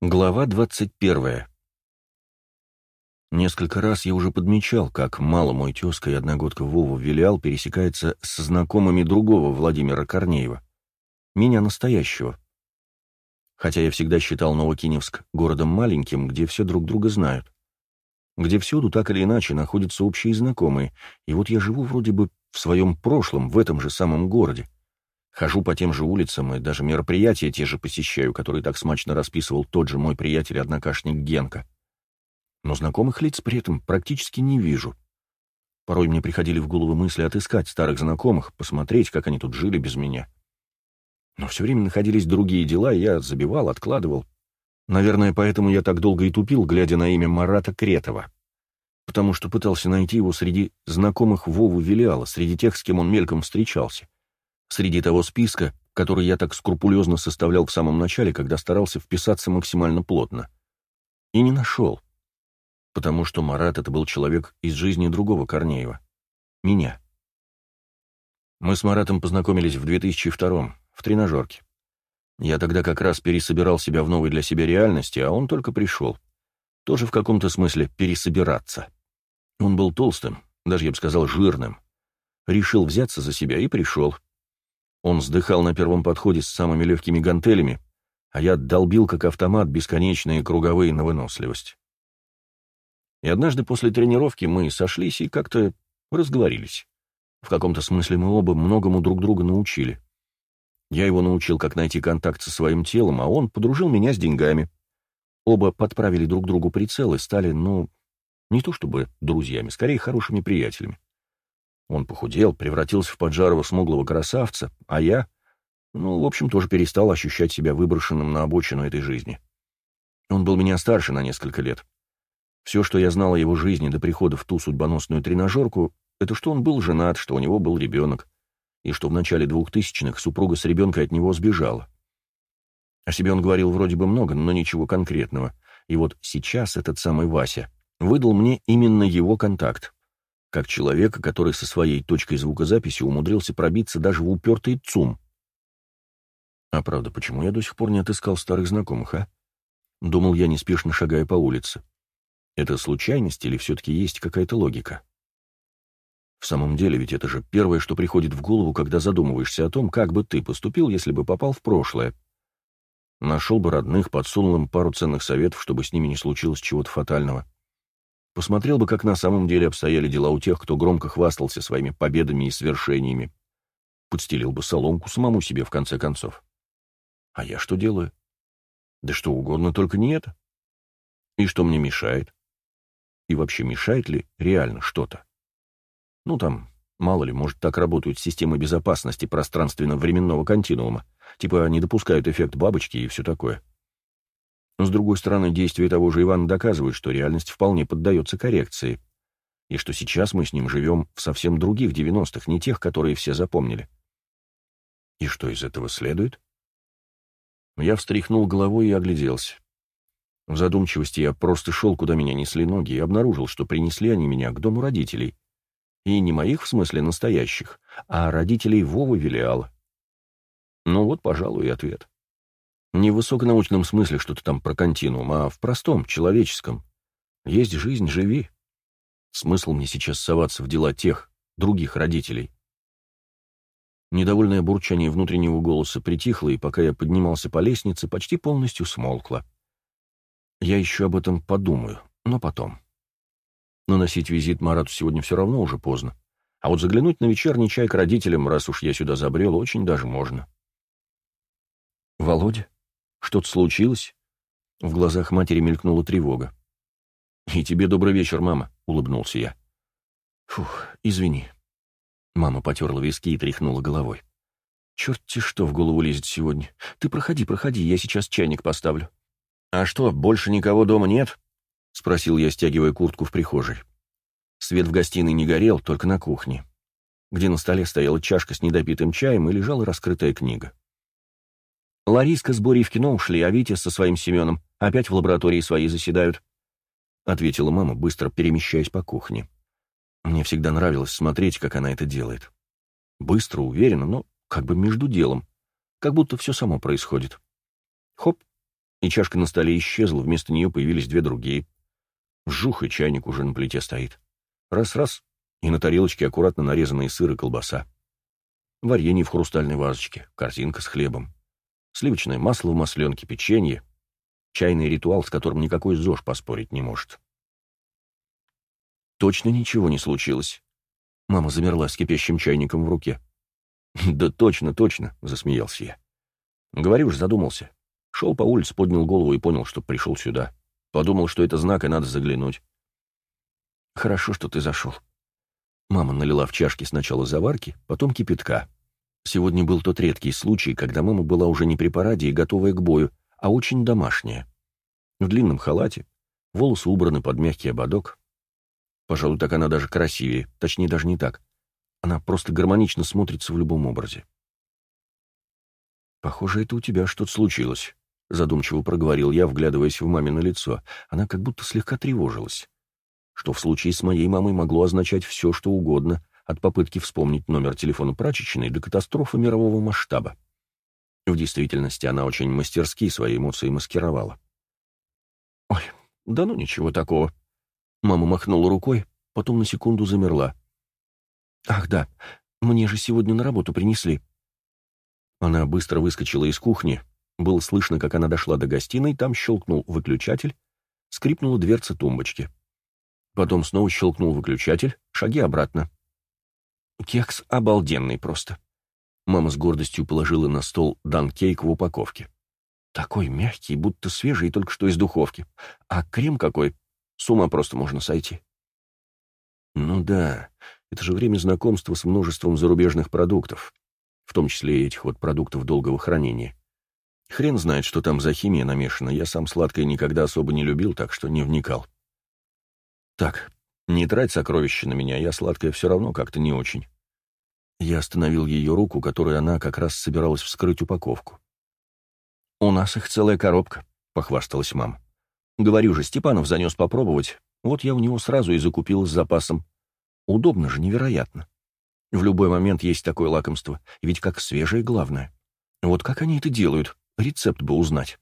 Глава 21. Несколько раз я уже подмечал, как мало мой тезка и одногодка Вова Вилиал пересекается с знакомыми другого Владимира Корнеева, меня настоящего. Хотя я всегда считал Новокиневск городом маленьким, где все друг друга знают, где всюду так или иначе находятся общие знакомые, и вот я живу вроде бы в своем прошлом, в этом же самом городе. Хожу по тем же улицам и даже мероприятия те же посещаю, которые так смачно расписывал тот же мой приятель-однокашник Генка. Но знакомых лиц при этом практически не вижу. Порой мне приходили в голову мысли отыскать старых знакомых, посмотреть, как они тут жили без меня. Но все время находились другие дела, я забивал, откладывал. Наверное, поэтому я так долго и тупил, глядя на имя Марата Кретова. Потому что пытался найти его среди знакомых Вову Вилиала, среди тех, с кем он мельком встречался среди того списка, который я так скрупулезно составлял в самом начале, когда старался вписаться максимально плотно. И не нашел. Потому что Марат — это был человек из жизни другого Корнеева. Меня. Мы с Маратом познакомились в 2002-м, в тренажерке. Я тогда как раз пересобирал себя в новой для себя реальности, а он только пришел. Тоже в каком-то смысле пересобираться. Он был толстым, даже, я бы сказал, жирным. Решил взяться за себя и пришел. Он вздыхал на первом подходе с самыми легкими гантелями, а я долбил как автомат бесконечные круговые на выносливость. И однажды после тренировки мы сошлись и как-то разговорились. В каком-то смысле мы оба многому друг друга научили. Я его научил, как найти контакт со своим телом, а он подружил меня с деньгами. Оба подправили друг другу прицел и стали, ну, не то чтобы друзьями, скорее хорошими приятелями. Он похудел, превратился в поджарого смуглого красавца, а я, ну, в общем, тоже перестал ощущать себя выброшенным на обочину этой жизни. Он был меня старше на несколько лет. Все, что я знал о его жизни до прихода в ту судьбоносную тренажерку, это что он был женат, что у него был ребенок, и что в начале двухтысячных супруга с ребенкой от него сбежала. О себе он говорил вроде бы много, но ничего конкретного. И вот сейчас этот самый Вася выдал мне именно его контакт как человека, который со своей точкой звукозаписи умудрился пробиться даже в упертый ЦУМ. А правда, почему я до сих пор не отыскал старых знакомых, а? Думал я, неспешно шагая по улице. Это случайность или все-таки есть какая-то логика? В самом деле, ведь это же первое, что приходит в голову, когда задумываешься о том, как бы ты поступил, если бы попал в прошлое. Нашел бы родных, подсунул им пару ценных советов, чтобы с ними не случилось чего-то фатального. Посмотрел бы, как на самом деле обстояли дела у тех, кто громко хвастался своими победами и свершениями. Подстелил бы соломку самому себе, в конце концов. А я что делаю? Да что угодно, только не это. И что мне мешает? И вообще мешает ли реально что-то? Ну там, мало ли, может, так работают системы безопасности пространственно-временного континуума. Типа не допускают эффект бабочки и все такое. С другой стороны, действия того же Ивана доказывают, что реальность вполне поддается коррекции, и что сейчас мы с ним живем в совсем других девяностых, не тех, которые все запомнили. И что из этого следует? Я встряхнул головой и огляделся. В задумчивости я просто шел, куда меня несли ноги, и обнаружил, что принесли они меня к дому родителей. И не моих, в смысле настоящих, а родителей Вовы Велиала. Ну вот, пожалуй, и ответ. Не в высоконаучном смысле что-то там про континуум, а в простом, человеческом. Есть жизнь, живи. Смысл мне сейчас соваться в дела тех, других родителей. Недовольное бурчание внутреннего голоса притихло, и пока я поднимался по лестнице, почти полностью смолкло. Я еще об этом подумаю, но потом. Наносить визит Марату сегодня все равно уже поздно. А вот заглянуть на вечерний чай к родителям, раз уж я сюда забрел, очень даже можно. «Володя?» Что-то случилось?» В глазах матери мелькнула тревога. «И тебе добрый вечер, мама», — улыбнулся я. «Фух, извини». Мама потерла виски и тряхнула головой. «Черт-те что в голову лезет сегодня. Ты проходи, проходи, я сейчас чайник поставлю». «А что, больше никого дома нет?» — спросил я, стягивая куртку в прихожей. Свет в гостиной не горел, только на кухне, где на столе стояла чашка с недопитым чаем и лежала раскрытая книга. Лариска с Борей в кино ушли, а Витя со своим Семеном опять в лаборатории своей заседают», — ответила мама, быстро перемещаясь по кухне. Мне всегда нравилось смотреть, как она это делает. Быстро, уверенно, но как бы между делом. Как будто все само происходит. Хоп, И чашка на столе исчезла, вместо нее появились две другие. Вжух, и чайник уже на плите стоит. Раз-раз, и на тарелочке аккуратно нарезанные сыр и колбаса. Варенье в хрустальной вазочке, корзинка с хлебом. Сливочное масло в масленке, печенье. Чайный ритуал, с которым никакой ЗОЖ поспорить не может. Точно ничего не случилось. Мама замерла с кипящим чайником в руке. «Да точно, точно», — засмеялся я. «Говорю ж, задумался. Шел по улице, поднял голову и понял, что пришел сюда. Подумал, что это знак, и надо заглянуть». «Хорошо, что ты зашел». Мама налила в чашки сначала заварки, потом кипятка. Сегодня был тот редкий случай, когда мама была уже не при параде и готовая к бою, а очень домашняя. В длинном халате, волосы убраны под мягкий ободок. Пожалуй, так она даже красивее, точнее, даже не так. Она просто гармонично смотрится в любом образе. «Похоже, это у тебя что-то случилось», — задумчиво проговорил я, вглядываясь в мамино лицо. Она как будто слегка тревожилась. Что в случае с моей мамой могло означать все, что угодно, от попытки вспомнить номер телефона прачечной до катастрофы мирового масштаба. В действительности она очень мастерски свои эмоции маскировала. «Ой, да ну ничего такого». Мама махнула рукой, потом на секунду замерла. «Ах да, мне же сегодня на работу принесли». Она быстро выскочила из кухни. Было слышно, как она дошла до гостиной, там щелкнул выключатель, скрипнула дверца тумбочки. Потом снова щелкнул выключатель, шаги обратно. Кекс обалденный просто. Мама с гордостью положила на стол данкейк в упаковке. Такой мягкий, будто свежий, только что из духовки. А крем какой, с ума просто можно сойти. Ну да, это же время знакомства с множеством зарубежных продуктов, в том числе и этих вот продуктов долгого хранения. Хрен знает, что там за химия намешана, я сам сладкое никогда особо не любил, так что не вникал. Так, не трать сокровища на меня, я сладкое все равно как-то не очень. Я остановил ее руку, которой она как раз собиралась вскрыть упаковку. «У нас их целая коробка», — похвасталась мама. «Говорю же, Степанов занес попробовать. Вот я у него сразу и закупил с запасом. Удобно же, невероятно. В любой момент есть такое лакомство, ведь как свежее главное. Вот как они это делают, рецепт бы узнать».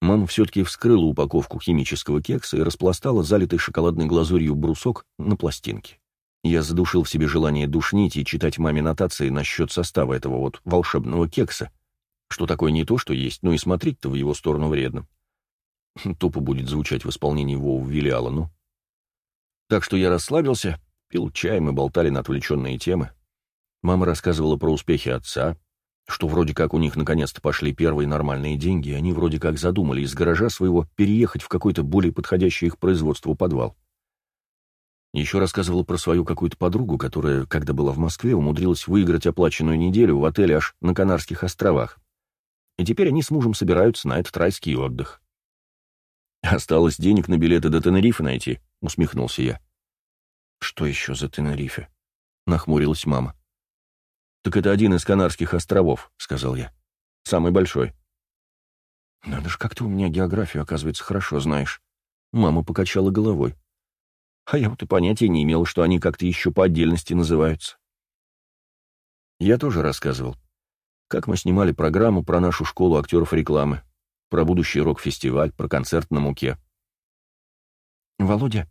Мама все-таки вскрыла упаковку химического кекса и распластала залитый шоколадной глазурью брусок на пластинке. Я задушил в себе желание душнить и читать маме нотации насчет состава этого вот волшебного кекса, что такое не то, что есть, но и смотреть-то в его сторону вредно. Тупо будет звучать в исполнении Вова Вилиала, ну. Так что я расслабился, пил чай, мы болтали на отвлеченные темы. Мама рассказывала про успехи отца, что вроде как у них наконец-то пошли первые нормальные деньги, и они вроде как задумали из гаража своего переехать в какой-то более подходящий их производству подвал. Еще рассказывала про свою какую-то подругу, которая, когда была в Москве, умудрилась выиграть оплаченную неделю в отеле аж на Канарских островах. И теперь они с мужем собираются на этот райский отдых. «Осталось денег на билеты до Тенерифе найти», — усмехнулся я. «Что еще за Тенерифе?» — нахмурилась мама. «Так это один из Канарских островов», — сказал я. «Самый большой». «Надо же, как ты у меня географию, оказывается, хорошо знаешь». Мама покачала головой. А я вот и понятия не имел, что они как-то еще по отдельности называются. Я тоже рассказывал, как мы снимали программу про нашу школу актеров рекламы, про будущий рок-фестиваль, про концерт на Муке. «Володя,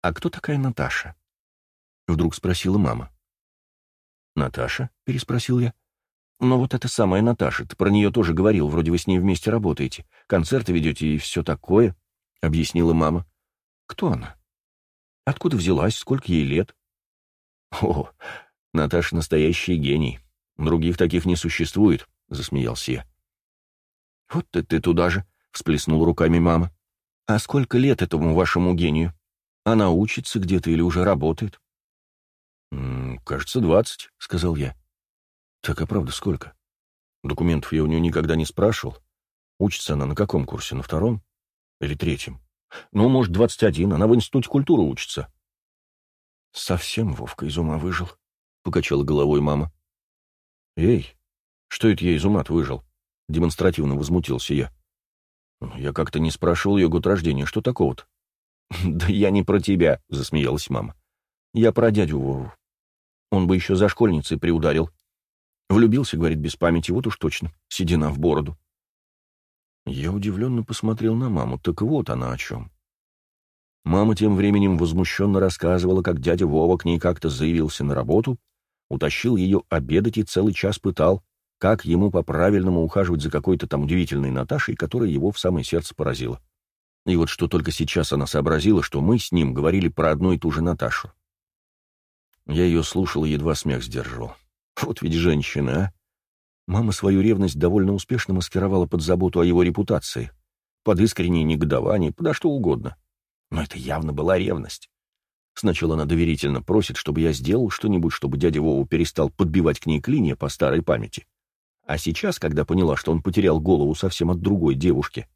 а кто такая Наташа?» — вдруг спросила мама. «Наташа?» — переспросил я. «Ну вот это самая Наташа, ты про нее тоже говорил, вроде вы с ней вместе работаете, концерты ведете и все такое», — объяснила мама. «Кто она?» Откуда взялась, сколько ей лет? О, Наташа настоящий гений. Других таких не существует, засмеялся я. Вот ты, ты туда же, всплеснул руками мама. А сколько лет этому вашему гению? Она учится где-то или уже работает? «М -м, «Кажется, двадцать», — сказал я. «Так, а правда сколько? Документов я у нее никогда не спрашивал. Учится она на каком курсе? На втором? Или третьем?» Ну, может, двадцать один. Она в институте культуры учится. Совсем Вовка из ума выжил, — покачала головой мама. Эй, что это я из ума выжил? Демонстративно возмутился я. «Ну, я как-то не спрашивал ее год рождения. Что такого-то? Да я не про тебя, — засмеялась мама. Я про дядю Вову. Он бы еще за школьницей приударил. Влюбился, говорит, без памяти, вот уж точно, седина в бороду. Я удивленно посмотрел на маму. Так вот она о чем. Мама тем временем возмущенно рассказывала, как дядя Вова к ней как-то заявился на работу, утащил ее обедать и целый час пытал, как ему по-правильному ухаживать за какой-то там удивительной Наташей, которая его в самое сердце поразила. И вот что только сейчас она сообразила, что мы с ним говорили про одну и ту же Наташу. Я ее слушал и едва смех сдерживал. Вот ведь женщина, а! Мама свою ревность довольно успешно маскировала под заботу о его репутации, под искреннее негодование, подо что угодно. Но это явно была ревность. Сначала она доверительно просит, чтобы я сделал что-нибудь, чтобы дядя Вова перестал подбивать к ней клинья по старой памяти. А сейчас, когда поняла, что он потерял голову совсем от другой девушки,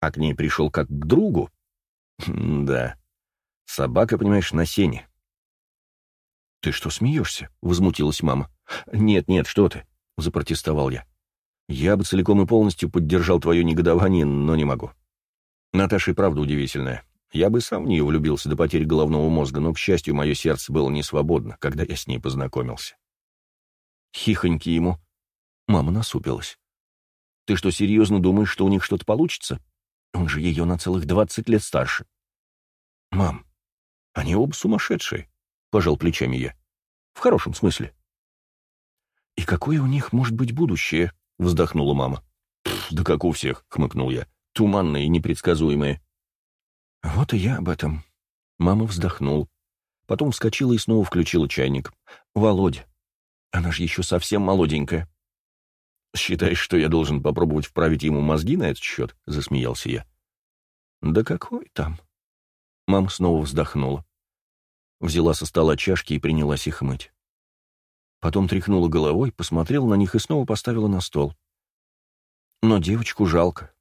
а к ней пришел как к другу... да, собака, понимаешь, на сене. «Ты что смеешься?» — возмутилась мама. «Нет-нет, что ты!» — запротестовал я. «Я бы целиком и полностью поддержал твое негодование, но не могу. Наташа и правда удивительная. Я бы сам в нее влюбился до потери головного мозга, но, к счастью, мое сердце было не свободно, когда я с ней познакомился». «Хихоньки ему!» Мама насупилась. «Ты что, серьезно думаешь, что у них что-то получится? Он же ее на целых двадцать лет старше». «Мам, они оба сумасшедшие», — пожал плечами я. «В хорошем смысле». «И какое у них может быть будущее?» — вздохнула мама. «Да как у всех», — хмыкнул я. «Туманное и непредсказуемое». «Вот и я об этом». Мама вздохнул. Потом вскочила и снова включила чайник. «Володя, она же еще совсем молоденькая». «Считаешь, что я должен попробовать вправить ему мозги на этот счет?» — засмеялся я. «Да какой там?» Мама снова вздохнула. Взяла со стола чашки и принялась их мыть. Потом тряхнула головой, посмотрела на них и снова поставила на стол. Но девочку жалко.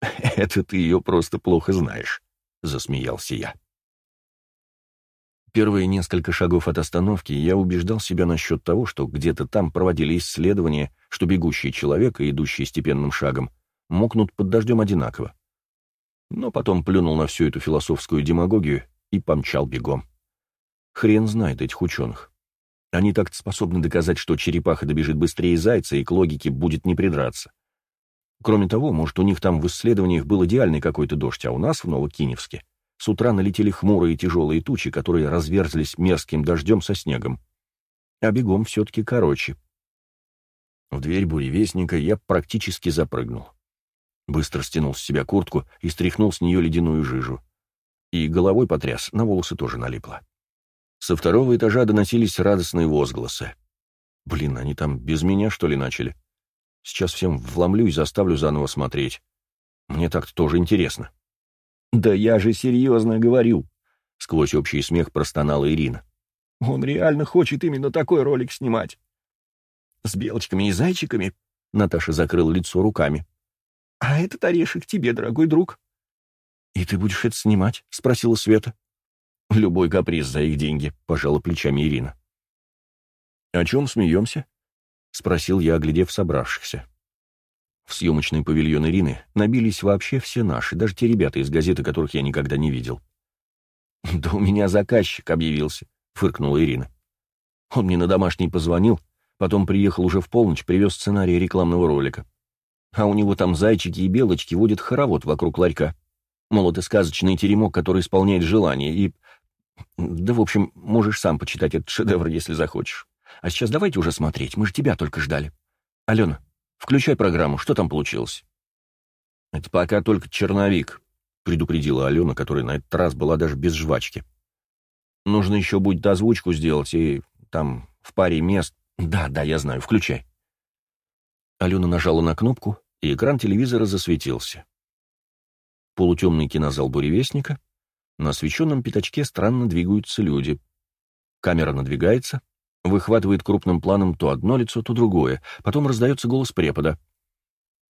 «Это ты ее просто плохо знаешь», — засмеялся я. Первые несколько шагов от остановки я убеждал себя насчет того, что где-то там проводили исследования, что бегущий человек и идущий степенным шагом мокнут под дождем одинаково. Но потом плюнул на всю эту философскую демагогию и помчал бегом. Хрен знает этих ученых. Они так-то способны доказать, что черепаха добежит быстрее зайца и к логике будет не придраться. Кроме того, может, у них там в исследованиях был идеальный какой-то дождь, а у нас в Новокиневске с утра налетели хмурые тяжелые тучи, которые разверзлись мерзким дождем со снегом. А бегом все-таки короче. В дверь буревестника я практически запрыгнул. Быстро стянул с себя куртку и стряхнул с нее ледяную жижу. И головой потряс, на волосы тоже налипло. Со второго этажа доносились радостные возгласы. Блин, они там без меня, что ли, начали? Сейчас всем вломлю и заставлю заново смотреть. Мне так-то тоже интересно. «Да я же серьезно говорю!» — сквозь общий смех простонала Ирина. «Он реально хочет именно такой ролик снимать!» «С белочками и зайчиками?» — Наташа закрыла лицо руками. «А этот орешек тебе, дорогой друг». «И ты будешь это снимать?» — спросила Света. Любой каприз за их деньги, пожала плечами Ирина. «О чем смеемся?» — спросил я, оглядев собравшихся. В съемочный павильон Ирины набились вообще все наши, даже те ребята из газеты, которых я никогда не видел. «Да у меня заказчик объявился», — фыркнула Ирина. Он мне на домашний позвонил, потом приехал уже в полночь, привез сценарий рекламного ролика. А у него там зайчики и белочки водят хоровод вокруг ларька. Мол, это сказочный теремок, который исполняет желание, и да, в общем, можешь сам почитать этот шедевр, если захочешь. А сейчас давайте уже смотреть, мы же тебя только ждали. Алена, включай программу, что там получилось? Это пока только черновик, предупредила Алена, которая на этот раз была даже без жвачки. Нужно еще будет озвучку сделать, и там в паре мест... Да, да, я знаю, включай. Алена нажала на кнопку, и экран телевизора засветился. Полутемный кинозал «Буревестника», на освещенном пятачке странно двигаются люди. Камера надвигается, выхватывает крупным планом то одно лицо, то другое. Потом раздается голос препода.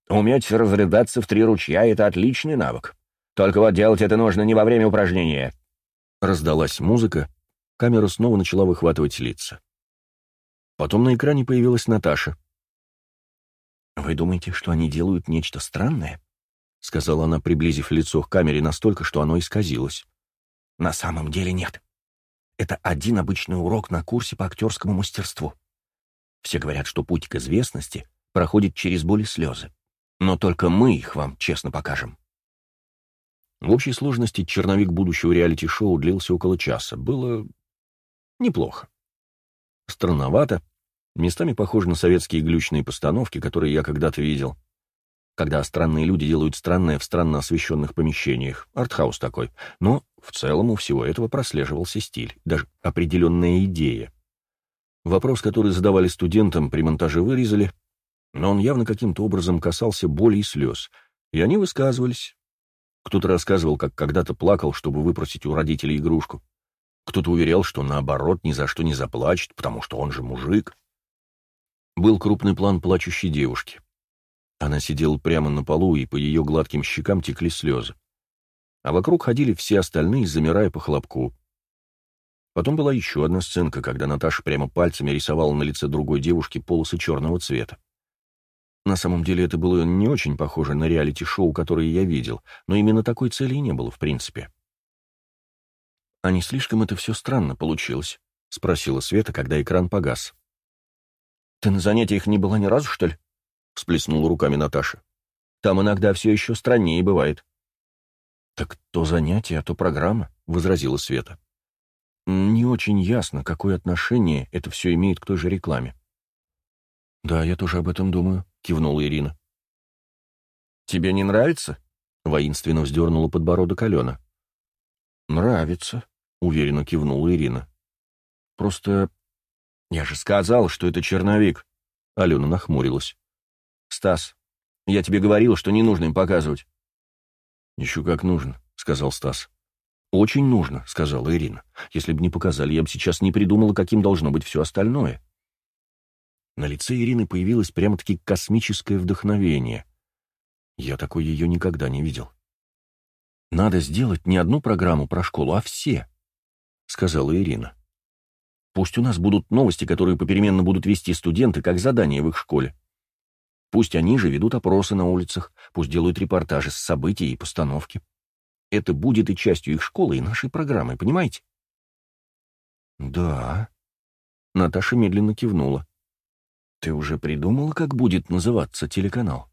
«Уметь разрядаться в три ручья — это отличный навык. Только вот делать это нужно не во время упражнения». Раздалась музыка, камера снова начала выхватывать лица. Потом на экране появилась Наташа. «Вы думаете, что они делают нечто странное?» — сказала она, приблизив лицо к камере настолько, что оно исказилось. На самом деле нет. Это один обычный урок на курсе по актерскому мастерству. Все говорят, что путь к известности проходит через боль и слезы. Но только мы их вам честно покажем. В общей сложности черновик будущего реалити-шоу длился около часа. Было неплохо. Странновато, местами похоже на советские глючные постановки, которые я когда-то видел. Когда странные люди делают странное в странно освещенных помещениях. Артхаус такой. Но в целом у всего этого прослеживался стиль, даже определенная идея. Вопрос, который задавали студентам, при монтаже вырезали, но он явно каким-то образом касался боли и слез, и они высказывались. Кто-то рассказывал, как когда-то плакал, чтобы выпросить у родителей игрушку. Кто-то уверял, что наоборот ни за что не заплачет, потому что он же мужик. Был крупный план плачущей девушки. Она сидела прямо на полу, и по ее гладким щекам текли слезы. А вокруг ходили все остальные, замирая по хлопку. Потом была еще одна сценка, когда Наташа прямо пальцами рисовала на лице другой девушки полосы черного цвета. На самом деле это было не очень похоже на реалити-шоу, которое я видел, но именно такой цели и не было в принципе. «А не слишком это все странно получилось?» — спросила Света, когда экран погас. «Ты на занятиях не была ни разу, что ли?» — всплеснула руками Наташа. «Там иногда все еще страннее бывает». «Так то занятие, а то программа», — возразила Света. Не очень ясно, какое отношение это все имеет к той же рекламе. «Да, я тоже об этом думаю», — кивнула Ирина. «Тебе не нравится?» — воинственно вздернула подбородок Алена. «Нравится», — уверенно кивнула Ирина. «Просто...» «Я же сказал, что это черновик», — Алена нахмурилась. «Стас, я тебе говорил, что не нужно им показывать». «Еще как нужно», — сказал Стас. «Очень нужно», — сказала Ирина. «Если бы не показали, я бы сейчас не придумала, каким должно быть все остальное». На лице Ирины появилось прямо-таки космическое вдохновение. Я такой ее никогда не видел. «Надо сделать не одну программу про школу, а все», — сказала Ирина. «Пусть у нас будут новости, которые попеременно будут вести студенты, как задание в их школе. Пусть они же ведут опросы на улицах, пусть делают репортажи с событий и постановки. Это будет и частью их школы, и нашей программы, понимаете? Да. Наташа медленно кивнула. Ты уже придумала, как будет называться телеканал?